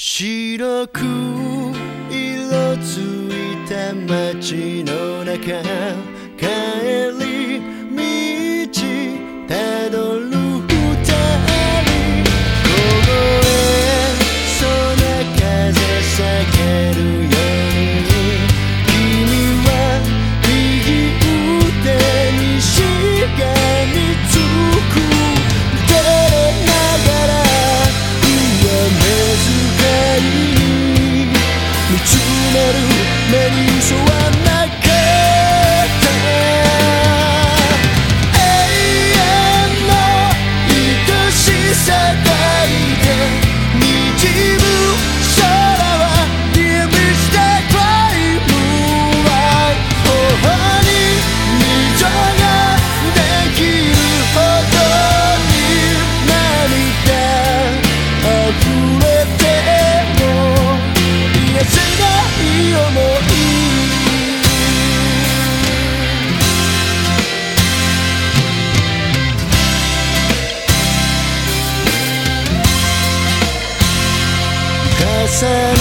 白く色づいた街の中 said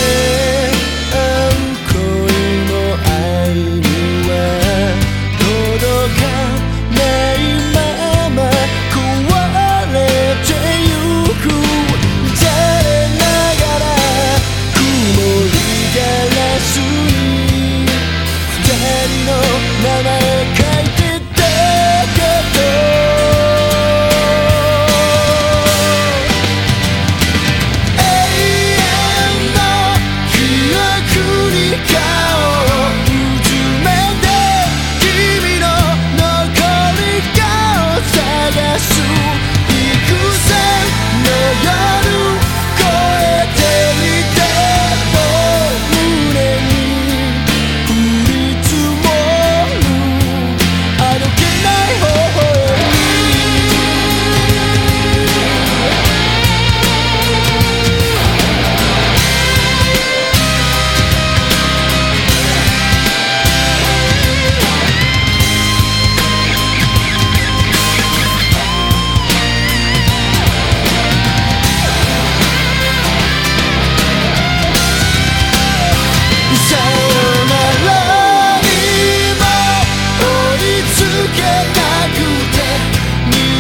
never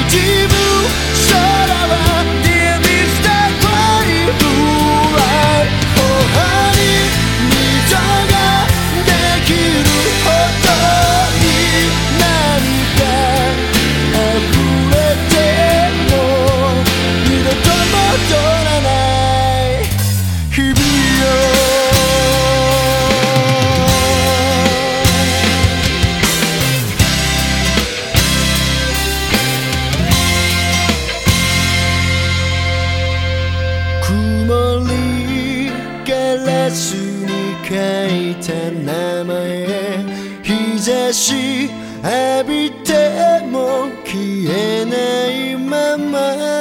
тебя ラスに書いた名前日差し浴びても消えないまま。